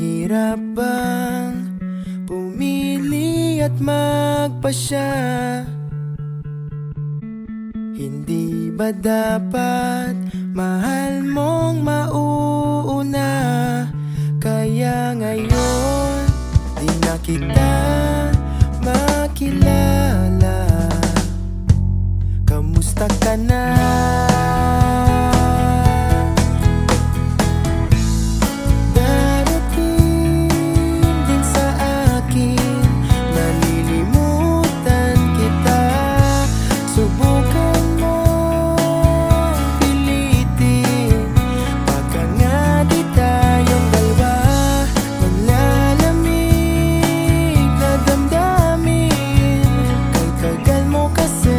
Mahirap pumili at magpasya? Hindi ba dapat mahal mong mauuna? Kaya ngayon di na kita makilala もかす